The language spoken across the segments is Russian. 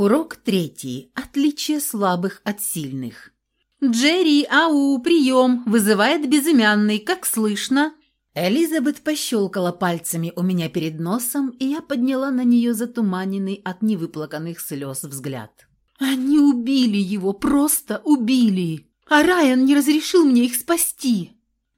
Урок третий. Отличие слабых от сильных. «Джерри, ау, прием!» – вызывает безымянный, как слышно. Элизабет пощелкала пальцами у меня перед носом, и я подняла на нее затуманенный от невыплаканных слез взгляд. «Они убили его, просто убили! А Райан не разрешил мне их спасти!»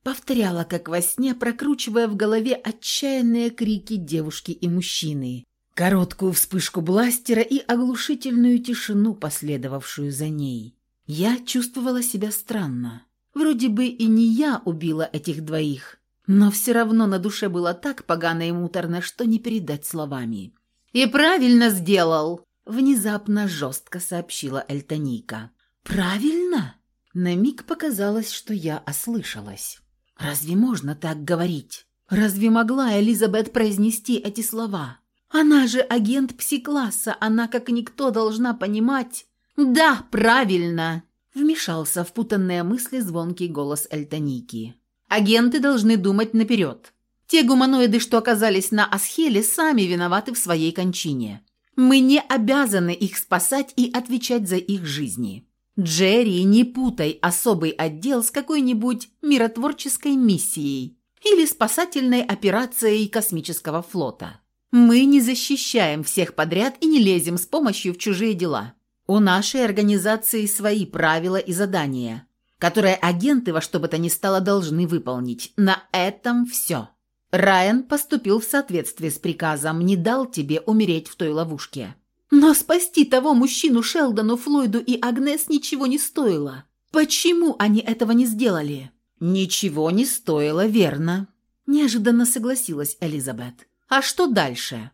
Повторяла, как во сне, прокручивая в голове отчаянные крики девушки и мужчины, короткую вспышку бластера и оглушительную тишину, последовавшую за ней. Я чувствовала себя странно. Вроде бы и не я убила этих двоих, но все равно на душе было так погано и муторно, что не передать словами. «И правильно сделал!» – внезапно жестко сообщила Эльтоника. «Правильно?» На миг показалось, что я ослышалась. «Разве можно так говорить? Разве могла Элизабет произнести эти слова? Она же агент пси-класса, она как никто должна понимать, «Да, правильно!» – вмешался в путанные мысли звонкий голос Эльтоники. «Агенты должны думать наперед. Те гуманоиды, что оказались на Асхеле, сами виноваты в своей кончине. Мы не обязаны их спасать и отвечать за их жизни. Джерри, не путай особый отдел с какой-нибудь миротворческой миссией или спасательной операцией космического флота. Мы не защищаем всех подряд и не лезем с помощью в чужие дела. У нашей организации свои правила и задания, которые агенты во что бы то ни стало должны выполнить. На этом все. Райан поступил в соответствии с приказом, не дал тебе умереть в той ловушке. Но спасти того мужчину Шелдону, Флойду и Агнес ничего не стоило. Почему они этого не сделали? Ничего не стоило, верно. Неожиданно согласилась Элизабет. А что дальше?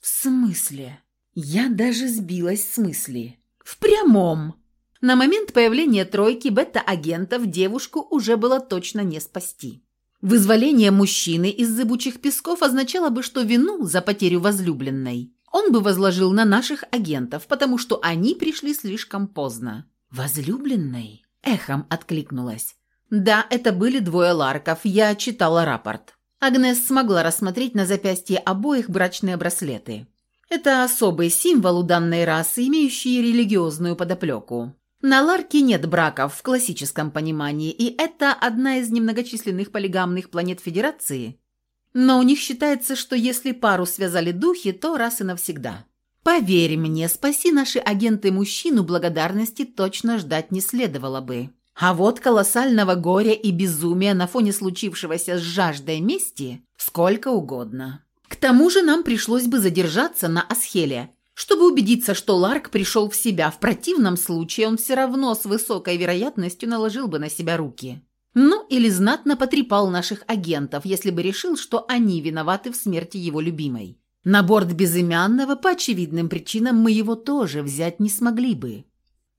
В смысле? Я даже сбилась с мысли. В прямом. На момент появления тройки бета-агентов девушку уже было точно не спасти. Вызволение мужчины из зыбучих песков означало бы, что вину за потерю возлюбленной он бы возложил на наших агентов, потому что они пришли слишком поздно. «Возлюбленной?» – эхом откликнулась. «Да, это были двое ларков, я читала рапорт». Агнес смогла рассмотреть на запястье обоих брачные браслеты. Это особый символ у данной расы, имеющий религиозную подоплеку. На Ларке нет браков в классическом понимании, и это одна из немногочисленных полигамных планет Федерации. Но у них считается, что если пару связали духи, то раз и навсегда. Поверь мне, спаси наши агенты мужчину, благодарности точно ждать не следовало бы. А вот колоссального горя и безумия на фоне случившегося с жаждой мести сколько угодно. К тому же нам пришлось бы задержаться на Асхеле, чтобы убедиться, что Ларк пришел в себя. В противном случае он все равно с высокой вероятностью наложил бы на себя руки. Ну, или знатно потрепал наших агентов, если бы решил, что они виноваты в смерти его любимой. На борт безымянного, по очевидным причинам, мы его тоже взять не смогли бы.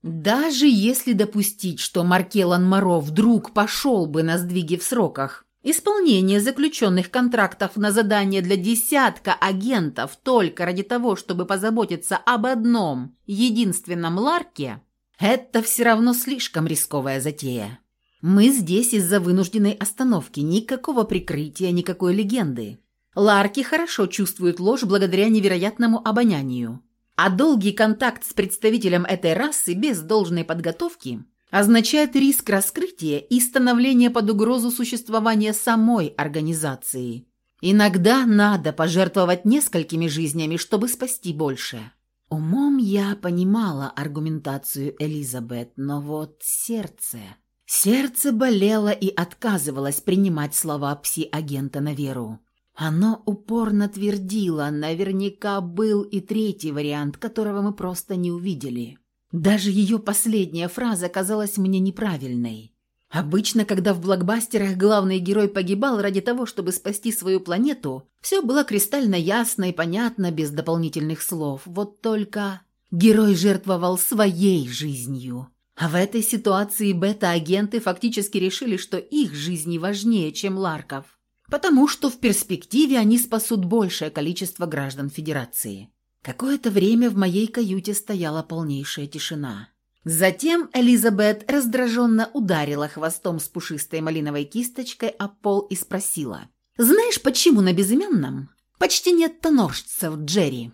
Даже если допустить, что Маркелан Моро вдруг пошел бы на сдвиги в сроках, Исполнение заключенных контрактов на задание для десятка агентов только ради того, чтобы позаботиться об одном, единственном Ларке, это все равно слишком рисковая затея. Мы здесь из-за вынужденной остановки, никакого прикрытия, никакой легенды. Ларки хорошо чувствуют ложь благодаря невероятному обонянию. А долгий контакт с представителем этой расы без должной подготовки означает риск раскрытия и становления под угрозу существования самой организации. Иногда надо пожертвовать несколькими жизнями, чтобы спасти больше. Умом я понимала аргументацию Элизабет, но вот сердце... Сердце болело и отказывалось принимать слова пси-агента на веру. Оно упорно твердило, наверняка был и третий вариант, которого мы просто не увидели. Даже ее последняя фраза казалась мне неправильной. Обычно, когда в блокбастерах главный герой погибал ради того, чтобы спасти свою планету, все было кристально ясно и понятно, без дополнительных слов. Вот только герой жертвовал своей жизнью. А в этой ситуации бета-агенты фактически решили, что их жизни важнее, чем Ларков, потому что в перспективе они спасут большее количество граждан Федерации. Какое-то время в моей каюте стояла полнейшая тишина. Затем Элизабет раздраженно ударила хвостом с пушистой малиновой кисточкой о пол и спросила. «Знаешь, почему на безымянном почти нет тоноржцев, Джерри?»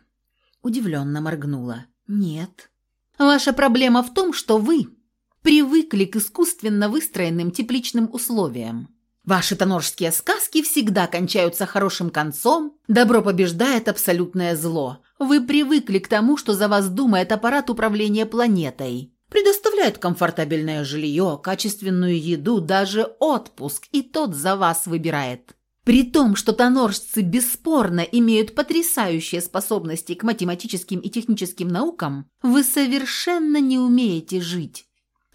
Удивленно моргнула. Нет. Ваша проблема в том, что вы привыкли к искусственно выстроенным тепличным условиям. Ваши тоноржские сказки всегда кончаются хорошим концом, добро побеждает абсолютное зло. Вы привыкли к тому, что за вас думает аппарат управления планетой. Предоставляет комфортабельное жилье, качественную еду, даже отпуск, и тот за вас выбирает. При том, что тоноржцы бесспорно имеют потрясающие способности к математическим и техническим наукам, вы совершенно не умеете жить.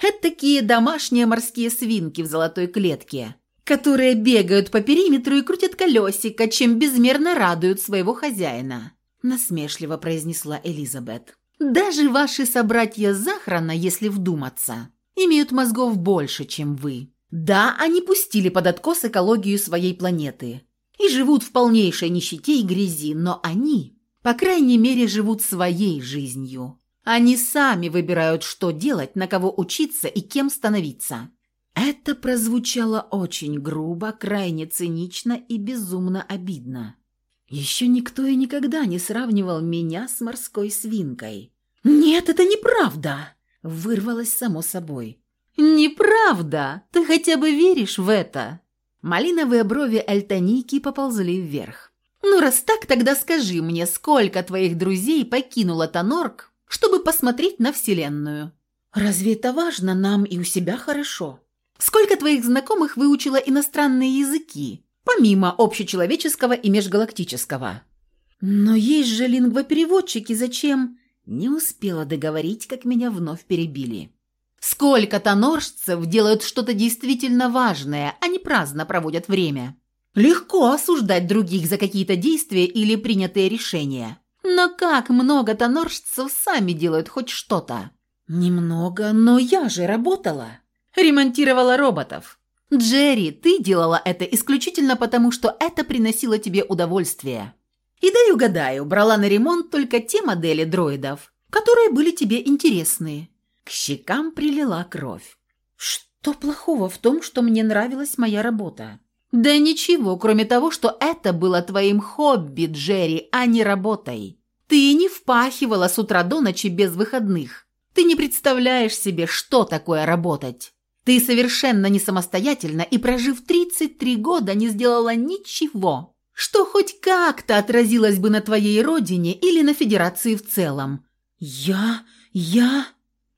Это такие домашние морские свинки в золотой клетке – которые бегают по периметру и крутят колесико, чем безмерно радуют своего хозяина», – насмешливо произнесла Элизабет. «Даже ваши собратья Захрана, если вдуматься, имеют мозгов больше, чем вы. Да, они пустили под откос экологию своей планеты и живут в полнейшей нищете и грязи, но они, по крайней мере, живут своей жизнью. Они сами выбирают, что делать, на кого учиться и кем становиться. Это прозвучало очень грубо, крайне цинично и безумно обидно. Еще никто и никогда не сравнивал меня с морской свинкой. «Нет, это неправда!» – вырвалось само собой. «Неправда! Ты хотя бы веришь в это?» Малиновые брови Альтаники поползли вверх. «Ну, раз так, тогда скажи мне, сколько твоих друзей покинуло Тонорк, чтобы посмотреть на Вселенную?» «Разве это важно нам и у себя хорошо?» Сколько твоих знакомых выучила иностранные языки, помимо общечеловеческого и межгалактического? Но есть же лингвопереводчики, зачем? Не успела договорить, как меня вновь перебили. Сколько тоноржцев делают что-то действительно важное, а не праздно проводят время. Легко осуждать других за какие-то действия или принятые решения. Но как много тоноржцев сами делают хоть что-то? Немного, но я же работала. Ремонтировала роботов. Джерри, ты делала это исключительно потому, что это приносило тебе удовольствие. И дай угадаю, брала на ремонт только те модели дроидов, которые были тебе интересны. К щекам прилила кровь. Что плохого в том, что мне нравилась моя работа? Да ничего, кроме того, что это было твоим хобби, Джерри, а не работой. Ты не впахивала с утра до ночи без выходных. Ты не представляешь себе, что такое работать. Ты совершенно не самостоятельна и, прожив 33 года, не сделала ничего, что хоть как-то отразилось бы на твоей родине или на Федерации в целом. Я... я...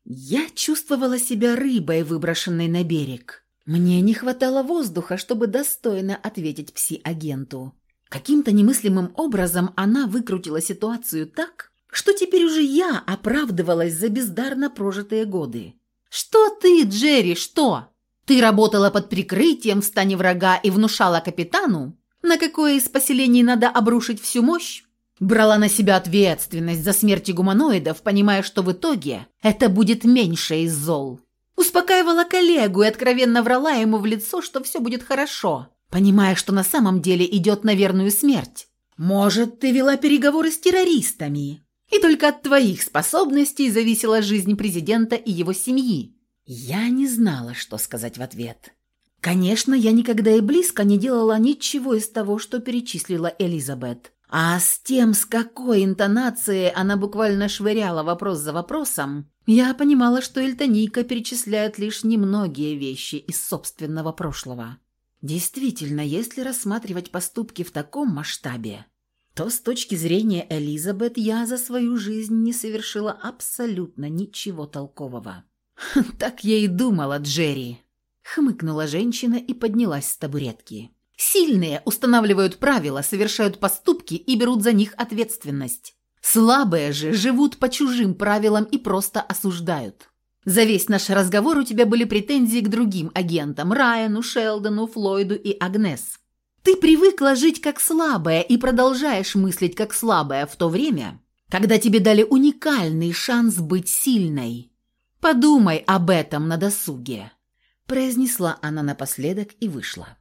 Я чувствовала себя рыбой, выброшенной на берег. Мне не хватало воздуха, чтобы достойно ответить пси-агенту. Каким-то немыслимым образом она выкрутила ситуацию так, что теперь уже я оправдывалась за бездарно прожитые годы. «Что ты, Джерри, что? Ты работала под прикрытием в стане врага и внушала капитану, на какое из поселений надо обрушить всю мощь? Брала на себя ответственность за смерти гуманоидов, понимая, что в итоге это будет меньше из зол. Успокаивала коллегу и откровенно врала ему в лицо, что все будет хорошо, понимая, что на самом деле идет на верную смерть. Может, ты вела переговоры с террористами, и только от твоих способностей зависела жизнь президента и его семьи. Я не знала, что сказать в ответ. Конечно, я никогда и близко не делала ничего из того, что перечислила Элизабет. А с тем, с какой интонацией она буквально швыряла вопрос за вопросом, я понимала, что Эльтонийка перечисляет лишь немногие вещи из собственного прошлого. Действительно, если рассматривать поступки в таком масштабе, то с точки зрения Элизабет я за свою жизнь не совершила абсолютно ничего толкового. «Так я и думала, Джерри», — хмыкнула женщина и поднялась с табуретки. «Сильные устанавливают правила, совершают поступки и берут за них ответственность. Слабые же живут по чужим правилам и просто осуждают. За весь наш разговор у тебя были претензии к другим агентам – Райану, Шелдону, Флойду и Агнес. Ты привыкла жить как слабая и продолжаешь мыслить как слабая в то время, когда тебе дали уникальный шанс быть сильной. Подумай об этом на досуге», – произнесла она напоследок и вышла.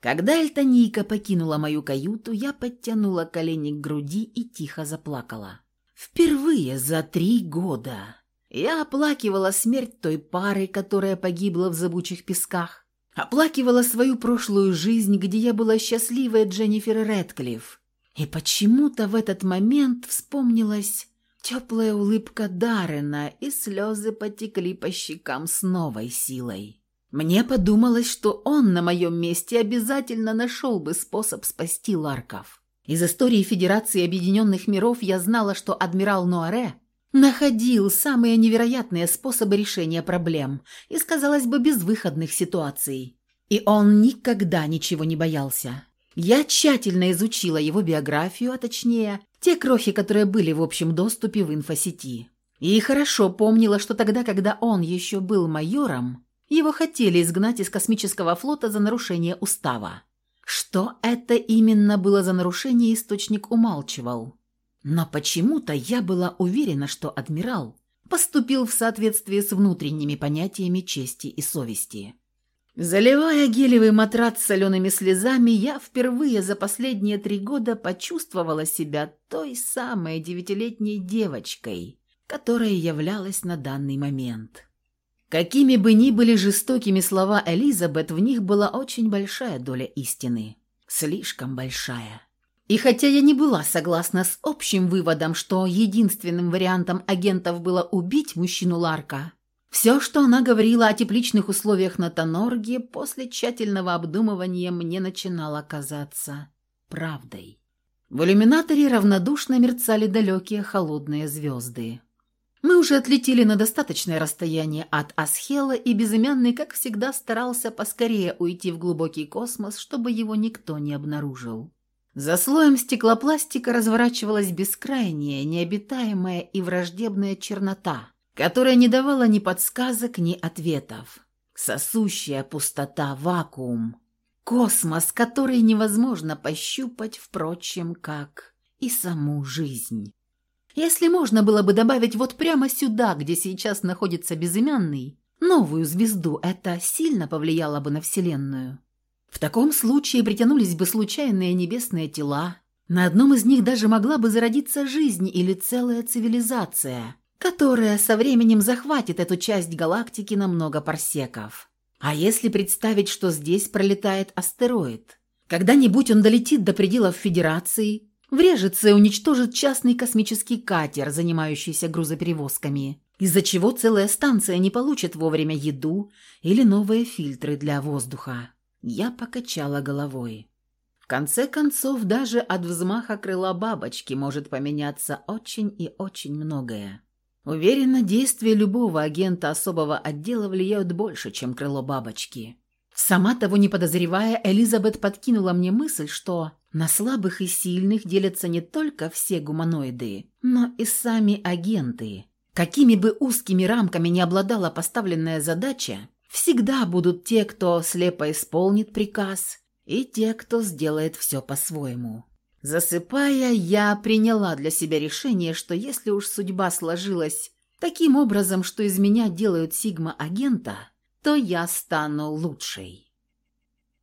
Когда Эльтонийка покинула мою каюту, я подтянула колени к груди и тихо заплакала. Впервые за три года я оплакивала смерть той пары, которая погибла в зыбучих песках, Оплакивала свою прошлую жизнь, где я была счастливая Дженнифер Рэдклифф. И почему-то в этот момент вспомнилось Теплая улыбка Даррена, и слезы потекли по щекам с новой силой. Мне подумалось, что он на моем месте обязательно нашел бы способ спасти Ларков. Из истории Федерации Объединенных Миров я знала, что адмирал Нуаре находил самые невероятные способы решения проблем из, казалось бы, безвыходных ситуаций. И он никогда ничего не боялся. Я тщательно изучила его биографию, а точнее, те крохи, которые были в общем доступе в инфосети. И хорошо помнила, что тогда, когда он еще был майором, его хотели изгнать из космического флота за нарушение устава. Что это именно было за нарушение, источник умалчивал. Но почему-то я была уверена, что адмирал поступил в соответствии с внутренними понятиями чести и совести. Заливая гелевый матрац солеными слезами, я впервые за последние три года почувствовала себя той самой девятилетней девочкой, которой являлась на данный момент. Какими бы ни были жестокими слова Элизабет, в них была очень большая доля истины. Слишком большая. И хотя я не была согласна с общим выводом, что единственным вариантом агентов было убить мужчину Ларка, все, что она говорила о тепличных условиях на Тонорге, после тщательного обдумывания мне начинало казаться правдой. В иллюминаторе равнодушно мерцали далекие холодные звезды. Мы уже отлетели на достаточное расстояние от Асхела, и Безымянный, как всегда, старался поскорее уйти в глубокий космос, чтобы его никто не обнаружил. За слоем стеклопластика разворачивалась бескрайняя, необитаемая и враждебная чернота, которая не давала ни подсказок, ни ответов. Сосущая пустота, вакуум. Космос, который невозможно пощупать, впрочем, как и саму жизнь. Если можно было бы добавить вот прямо сюда, где сейчас находится безымянный, новую звезду, это сильно повлияло бы на Вселенную. В таком случае притянулись бы случайные небесные тела, на одном из них даже могла бы зародиться жизнь или целая цивилизация, которая со временем захватит эту часть галактики на много парсеков. А если представить, что здесь пролетает астероид? Когда-нибудь он долетит до пределов Федерации, врежется и уничтожит частный космический катер, занимающийся грузоперевозками, из-за чего целая станция не получит вовремя еду или новые фильтры для воздуха. Я покачала головой. В конце концов, даже от взмаха крыла бабочки может поменяться очень и очень многое. Уверена, действия любого агента особого отдела влияют больше, чем крыло бабочки. Сама того не подозревая, Элизабет подкинула мне мысль, что на слабых и сильных делятся не только все гуманоиды, но и сами агенты. Какими бы узкими рамками не обладала поставленная задача, всегда будут те, кто слепо исполнит приказ, и те, кто сделает все по-своему. Засыпая, я приняла для себя решение, что если уж судьба сложилась таким образом, что из меня делают сигма-агента – то я стану лучшей.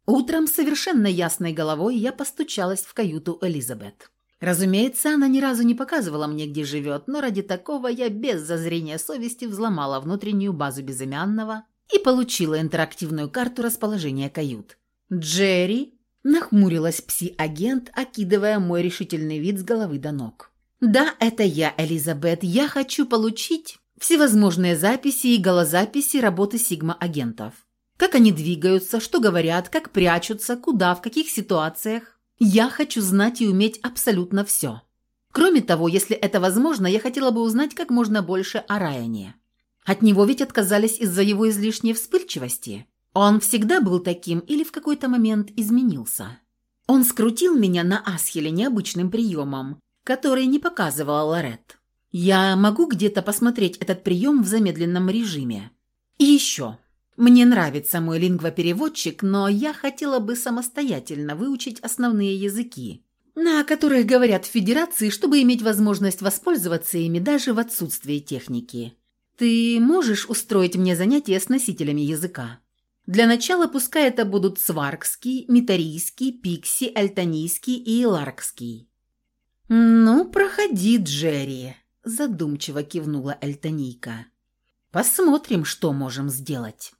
Утром совершенно ясной головой я постучалась в каюту Элизабет. Разумеется, она ни разу не показывала мне, где живет, но ради такого я без зазрения совести взломала внутреннюю базу безымянного и получила интерактивную карту расположения кают. «Джерри?» – нахмурилась пси-агент, окидывая мой решительный вид с головы до ног. «Да, это я, Элизабет. Я хочу получить всевозможные записи и голозаписи работы сигма-агентов. Как они двигаются, что говорят, как прячутся, куда, в каких ситуациях. Я хочу знать и уметь абсолютно все. Кроме того, если это возможно, я хотела бы узнать как можно больше о Райане. От него ведь отказались из-за его излишней вспыльчивости. Он всегда был таким или в какой-то момент изменился. Он скрутил меня на Асхеле необычным приемом, который не показывала Лорет. Я могу где-то посмотреть этот прием в замедленном режиме. И еще. Мне нравится мой лингвопереводчик, но я хотела бы самостоятельно выучить основные языки, на которых говорят в Федерации, чтобы иметь возможность воспользоваться ими даже в отсутствии техники. Ты можешь устроить мне занятия с носителями языка? Для начала пускай это будут сваркский, митарийский, пикси, альтанийский и ларкский. «Ну, проходи, Джерри», задумчиво кивнула Эльтонийка. Посмотрим, что можем сделать.